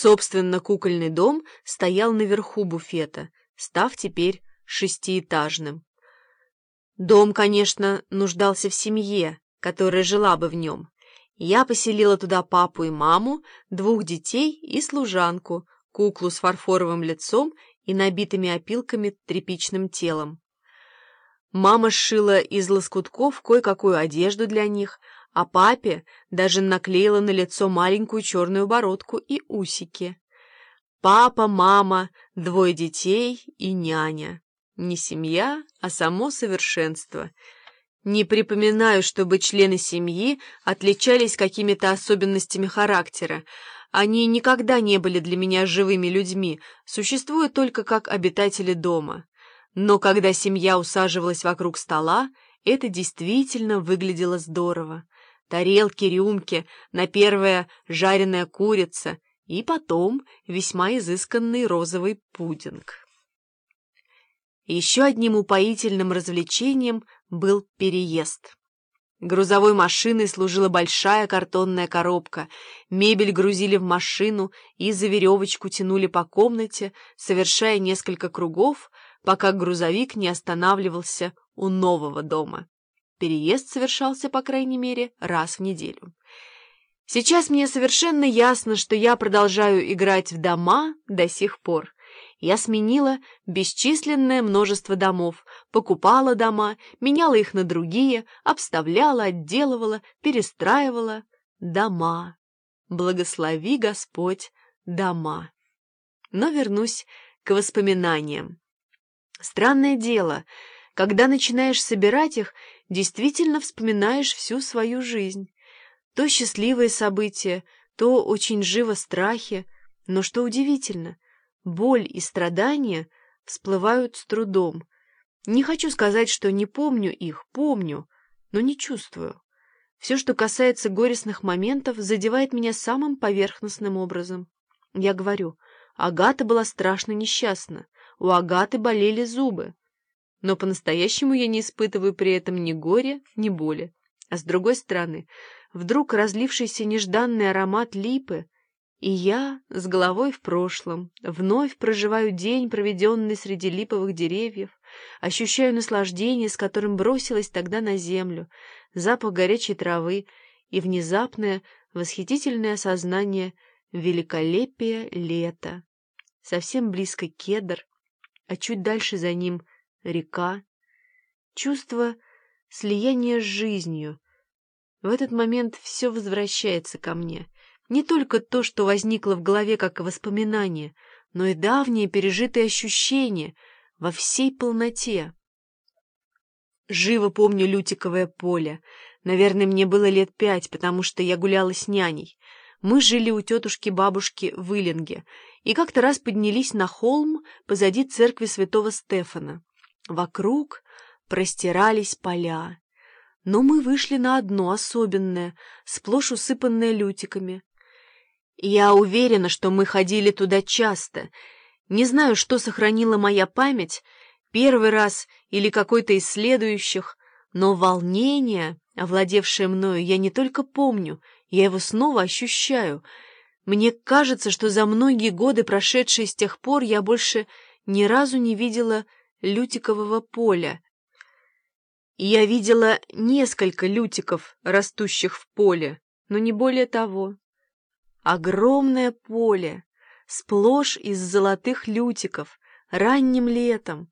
Собственно, кукольный дом стоял наверху буфета, став теперь шестиэтажным. Дом, конечно, нуждался в семье, которая жила бы в нем. Я поселила туда папу и маму, двух детей и служанку, куклу с фарфоровым лицом и набитыми опилками тряпичным телом. Мама сшила из лоскутков кое-какую одежду для них, а папе даже наклеила на лицо маленькую черную бородку и усики. Папа, мама, двое детей и няня. Не семья, а само совершенство. Не припоминаю, чтобы члены семьи отличались какими-то особенностями характера. Они никогда не были для меня живыми людьми, существуют только как обитатели дома. Но когда семья усаживалась вокруг стола, это действительно выглядело здорово. Тарелки, рюмки, на первое жареная курица и потом весьма изысканный розовый пудинг. Еще одним упоительным развлечением был переезд. Грузовой машиной служила большая картонная коробка. Мебель грузили в машину и за веревочку тянули по комнате, совершая несколько кругов, пока грузовик не останавливался у нового дома. Переезд совершался, по крайней мере, раз в неделю. Сейчас мне совершенно ясно, что я продолжаю играть в дома до сих пор. Я сменила бесчисленное множество домов, покупала дома, меняла их на другие, обставляла, отделывала, перестраивала. Дома. Благослови Господь дома. Но вернусь к воспоминаниям. Странное дело, когда начинаешь собирать их, действительно вспоминаешь всю свою жизнь. То счастливые события, то очень живо страхи, но что удивительно — боль и страдания всплывают с трудом. Не хочу сказать, что не помню их, помню, но не чувствую. Все, что касается горестных моментов, задевает меня самым поверхностным образом. Я говорю, Агата была страшно несчастна, у Агаты болели зубы. Но по-настоящему я не испытываю при этом ни горя, ни боли. А с другой стороны, вдруг разлившийся нежданный аромат липы — и я, с головой в прошлом, вновь проживаю день, проведенный среди липовых деревьев, ощущаю наслаждение, с которым бросилась тогда на землю, запах горячей травы и внезапное, восхитительное осознание великолепия лета. Совсем близко кедр, а чуть дальше за ним река. Чувство слияния с жизнью. В этот момент все возвращается ко мне — не только то, что возникло в голове как воспоминание, но и давние пережитые ощущения во всей полноте. Живо помню Лютиковое поле. Наверное, мне было лет пять, потому что я гуляла с няней. Мы жили у тетушки-бабушки в Иллинге и как-то раз поднялись на холм позади церкви святого Стефана. Вокруг простирались поля. Но мы вышли на одно особенное, сплошь усыпанное лютиками. Я уверена, что мы ходили туда часто. Не знаю, что сохранила моя память, первый раз или какой-то из следующих, но волнение, овладевшее мною, я не только помню, я его снова ощущаю. Мне кажется, что за многие годы, прошедшие с тех пор, я больше ни разу не видела лютикового поля. Я видела несколько лютиков, растущих в поле, но не более того. Огромное поле, сплошь из золотых лютиков, ранним летом,